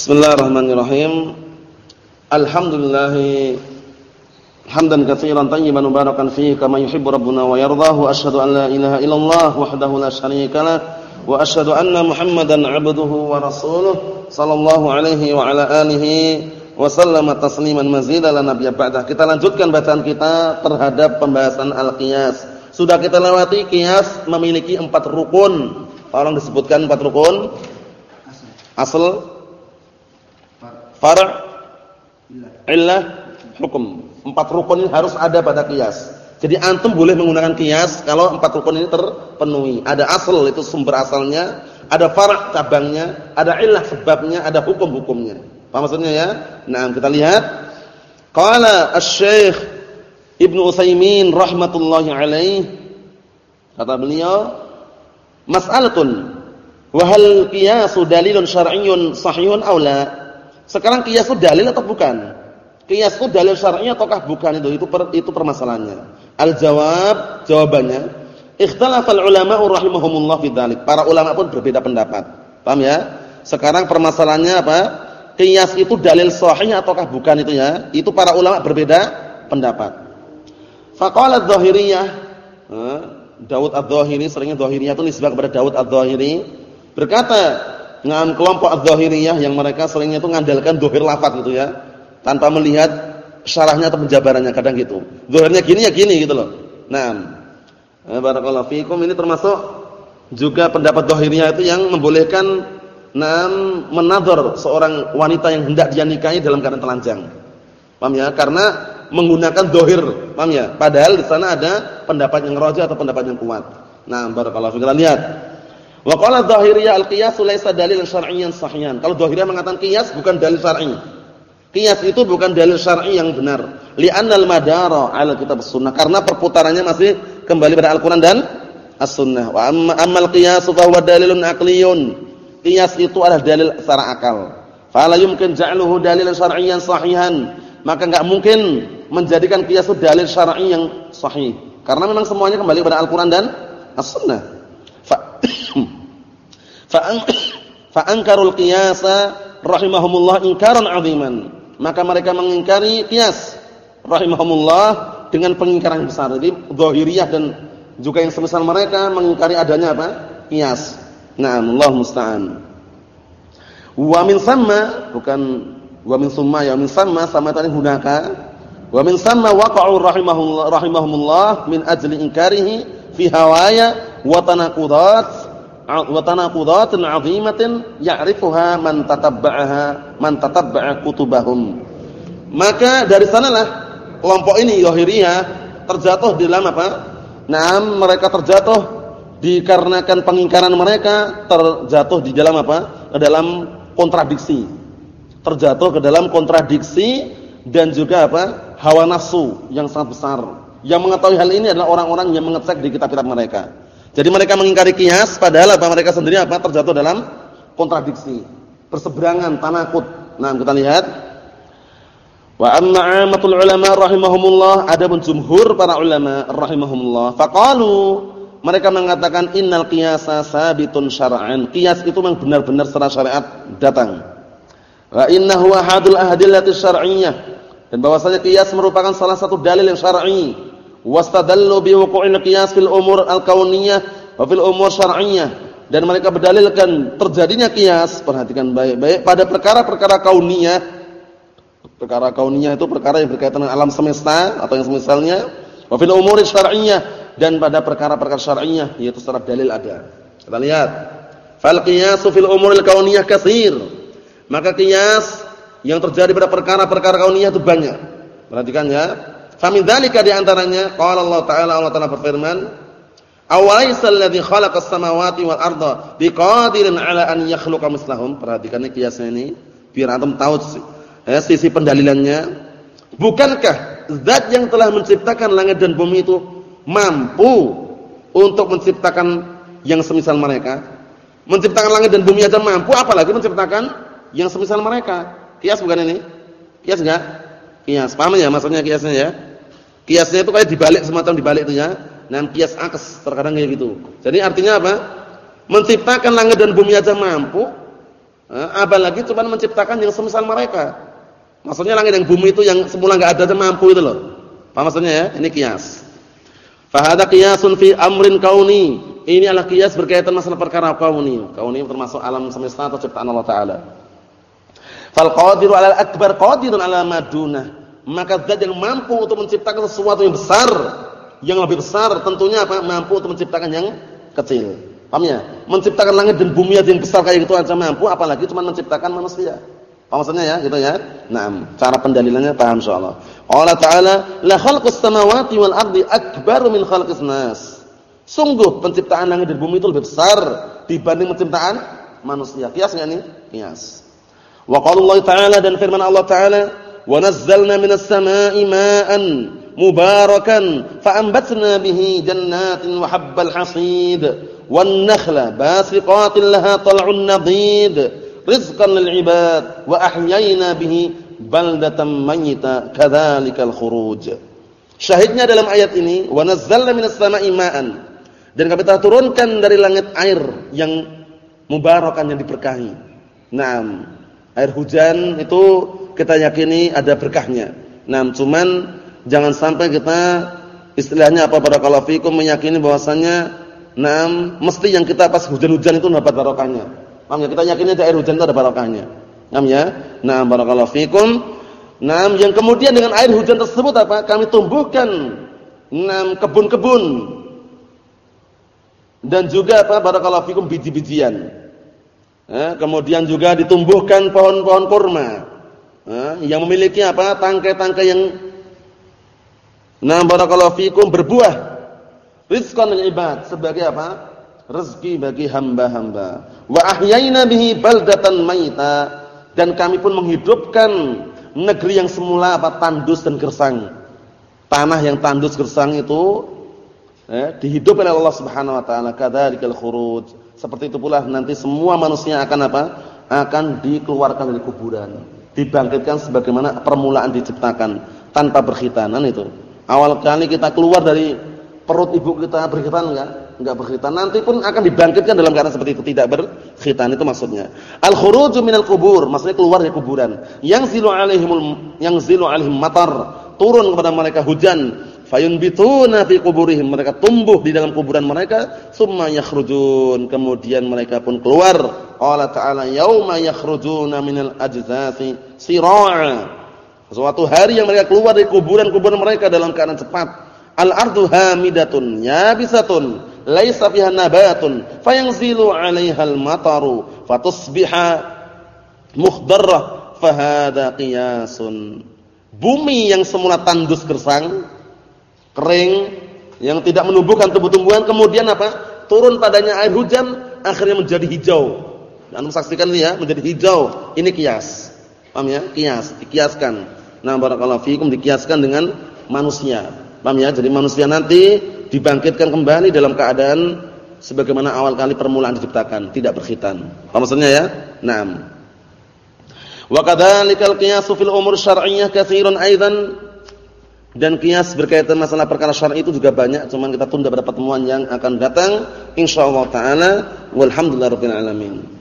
Bismillahirrahmanirrahim. Alhamdulillah hamdan katsiran tayyiban mubarakan fihi kama yuhibbu rabbuna wa yardahu asyhadu an la ilaha illallah wahdahu la syarika lah wa asyhadu anna Muhammadan 'abduhu wa rasuluh sallallahu alaihi wa ala alihi wa sallama tasliman mazidan la nabiyya ba'dah. Kita lanjutkan bacaan kita terhadap pembahasan al-qiyas. Sudah kita lewati qiyas memiliki empat rukun. Tolong disebutkan empat rukun. Asal far' illah hukum. Empat rukun ini harus ada pada kias. Jadi antum boleh menggunakan kias kalau empat rukun ini terpenuhi. Ada asal itu sumber asalnya, ada far' cabangnya, ada illah sebabnya, ada hukum-hukumnya. Paham maksudnya ya? Nah, kita lihat. Qala Asy-Syaikh Ibnu Utsaimin rahmatullahi alaih kata beliau, "Mas'alatun wa hal qiyasu dalilun syar'iyyun sahihun aw la?" Sekarang kias itu dalil atau bukan? Kias itu dalil syar'i ataukah bukan itu? Itu per, itu permasalahannya. Al-jawab, jawabannya, ikhtalafal ulama rahimahumullah fi. Para ulama pun berbeda pendapat. Paham ya? Sekarang permasalahannya apa? Kias itu dalil sahih ataukah bukan itu ya? Itu para ulama berbeda pendapat. Faqala adz-dzahiriyah, Daud adz-dzahiri seringnya dzahiriyah itu nisbah kepada Daud adz-dzahiri berkata ngam kelompok az-zahiriyah yang mereka seringnya itu mengandalkan zahir lafaz gitu ya. Tanpa melihat syarahnya atau penjabarannya kadang gitu. Zahirnya gini ya gini gitu loh. Nah, barakallahu fikum ini termasuk juga pendapat zahiriyah itu yang membolehkan nam menadhar seorang wanita yang hendak dia nikahi dalam keadaan telanjang. Paham ya? Karena menggunakan zahir, paham ya? Padahal di sana ada pendapat yang rajih atau pendapat yang kuat. Nah, barakallahu fikum. Lihat Wa qala dhahiriyah al-qiyas laisa dalilan syar'iyyan sahihan. Kalau dhahiriyah mengatakan qiyas bukan dalil syar'i. Qiyas itu bukan dalil syar'i yang benar. Li'anna al-madara 'ala kitab sunnah karena perputarannya masih kembali pada Al-Qur'an dan As-Sunnah. Wa amma ammal qiyas fa dalilun aqliyun. Qiyas itu adalah dalil secara akal. Fala yumkin ja'luhu dalilan syar'iyyan sahihan. Maka enggak mungkin menjadikan qiyas itu dalil syar'i yang sahih. Karena memang semuanya kembali pada Al-Qur'an dan As-Sunnah. Fa ankarul qiyasa rahimahumullah inkaran 'aziman. Maka mereka mengingkari qiyas rahimahumullah dengan pengingkaran besar. Jadi zahiriyah dan juga yang semisal mereka mengingkari adanya apa? Qiyas. Na'am, Allah musta'an. Wa min samma bukan wa min summa ya min samma sama tadi hunaka. Wa min samma waqa'u rahimahumullah min ajli inkarihi fi hawaya wa tanaqudat wa tanaqudatin 'azimatin ya'rifuha man tatabba'aha kutubahum. Maka dari sanalah kelompok ini Zahiriyah terjatuh di dalam apa? Nah, mereka terjatuh dikarenakan pengingkaran mereka terjatuh di dalam apa? Ke dalam kontradiksi. Terjatuh ke dalam kontradiksi dan juga apa? hawa nafsu yang sangat besar. Yang mengetahui hal ini adalah orang-orang yang mengecek di kitab-kitab mereka. Jadi mereka mengingkari kias padahal apa mereka sendiri apa terjatuh dalam kontradiksi, perseberangan, tanakut. Nah, kita lihat Wa amma 'amatul ulama rahimahumullah adapun jumhur para ulama rahimahumullah faqalu mereka mengatakan innal qiyasa sabitun syar'an. Qiyas itu memang benar-benar secara syariat datang. Wa innahu ahadul ahadillati syar'iyyah. Dan bahwasanya qiyas merupakan salah satu dalil yang syar'i wastadallu biwuqu'il qiyas fil umur al-kauniyah wa fil umur syar'iyyah. Dan mereka berdalilkan terjadinya qiyas perhatikan baik-baik pada perkara-perkara kauniyah. Perkara kauniyah itu perkara yang berkaitan dengan alam semesta atau yang semisalnya wa fil umur syar'iyyah. Dan pada perkara-perkara syar'iyyah yaitu secara dalil ada. Kita lihat. Fal qiyasu fil umur al-kauniyah katsir. Maka qiyas yang terjadi pada perkara-perkara kauniyah itu banyak. Perhatikan ya Famin dzalika di antaranya qala Allah taala Allah taala berfirman, "Awaisal ladzi khalaqas samawati wal arda biqadirin 'ala an yakhluqa mislahum." Perhatikan kiasnya ini biar antum tahu ya, sisi pendalilannya. Bukankah zat yang telah menciptakan langit dan bumi itu mampu untuk menciptakan yang semisal mereka? Menciptakan langit dan bumi aja mampu apalagi menciptakan yang semisal mereka. Kias bukan ini? Kias enggak? Kias. Paham ya maksudnya kiasnya ya? Kiasnya itu kayak dibalik semacam dibalik itu ya. Nah, kias aks terkadang kayak gitu. Jadi artinya apa? Menciptakan langit dan bumi aja mampu. Eh, apalagi cuma menciptakan yang semisal mereka. Maksudnya langit dan bumi itu yang semula enggak ada dan mampu itu loh. Paham maksudnya ya? Ini kias. Fahada qiyasun fi amrin kauni. Ini adalah kias berkaitan masalah perkara kauni. Kauni termasuk alam semesta atau ciptaan Allah taala. Fal qadiru 'alal akbar qadirun 'ala madunah. Maka zat yang mampu untuk menciptakan sesuatu yang besar, yang lebih besar tentunya apa? Mampu untuk menciptakan yang kecil. Paham ya? Menciptakan langit dan bumi yang besar kayak itu aja mampu, apalagi cuma menciptakan manusia. Paham maksudnya ya? Gitu ya. Nah, cara pendalilannya paham insyaallah. Allah Ta'ala, "La khalqus samawati wal ardi akbaru min khalqis nas." Sungguh penciptaan langit dan bumi itu lebih besar dibanding penciptaan manusia. Kias enggak nih? Kias. Wa qala Allah Ta'ala dan firman Allah Ta'ala, ونزلنا من السماء ماء مباركا فأنبتنا به جنات وحب الحصيد والنخل باسقات لها طلع نضيد رزقا للعباد وأحيينا به بلدة ميتة كذلك الخروج Syahidnya dalam ayat ini wanazzalna minas samai ma'an dan kami telah turunkan dari langit air yang mubarakan yang diberkahi. Naam. Air hujan itu kita yakini ada berkahnya. Naam, cuman jangan sampai kita istilahnya apa pada fikum meyakini bahwasanya Nah, mesti yang kita pas hujan-hujan itu dapat barokahnya. Paham ya? Kita yakinnya air hujan itu ada barokahnya. Paham ya? Nah, barakallahu fikum. Nah, yang kemudian dengan air hujan tersebut apa? Kami tumbuhkan enam kebun-kebun dan juga apa barakallahu fikum biji-bijian. Eh, kemudian juga ditumbuhkan pohon-pohon kurma yang memiliki apa? tangkai-tangkai yang nah barakallahu fikum berbuah rizqan lil ibad sebagai apa? rezeki bagi hamba-hamba. Wa ahyayna bihi baldatan maita dan kami pun menghidupkan negeri yang semula apa tandus dan gersang. Tanah yang tandus gersang itu eh, dihidupkan oleh Allah Subhanahu wa taala kadzalikal khuruj. Seperti itu pula nanti semua manusia akan apa? akan dikeluarkan dari kuburan, dibangkitkan sebagaimana permulaan diciptakan tanpa berkhitanan itu. Awal kali kita keluar dari perut ibu kita berkhitan enggak? Enggak berkhitan. Nanti pun akan dibangkitkan dalam keadaan seperti itu, tidak berkhitan itu maksudnya. Al-khuruju minal kubur, maksudnya keluar dari kuburan. Yang zilu alaihimul yang zilu alaihim matar, turun kepada mereka hujan. Fayunbituna fi kuburihim, mereka tumbuh di dalam kuburan mereka, summa yakhrujun, kemudian mereka pun keluar. Allah Ta'ala yauma yakhrujuna minal ajzati sira'a. Suatu hari yang mereka keluar dari kuburan-kuburan mereka dalam keadaan cepat Al-ardu hamidatun yabisatun laisa fiha nabatun fayanzilu 'alaiha al-mataru fatusbiha mukhdarrah fahada qiyasun. Bumi yang semula tandus gersang, kering, yang tidak menumbuhkan tumbuh-tumbuhan kemudian apa? Turun padanya air hujan akhirnya menjadi hijau. Dan saksikan ini ya, menjadi hijau. Ini kias. Paham ya? Kias, dikiaskan. Nah, barakallahu fikum dikiaskan dengan manusia. Paham ya? Jadi manusia nanti dibangkitkan kembali dalam keadaan sebagaimana awal kali permulaan diciptakan, tidak berkhitan. Paham maksudnya ya? Naam. Wa kadzalikal qiyasu fil umur syar'iyyah katsiran aidan dan kias berkaitan masalah perkara syar'i itu juga banyak, cuman kita tunda pada pertemuan yang akan datang insyaallah taala. Walhamdulillahirabbil alamin.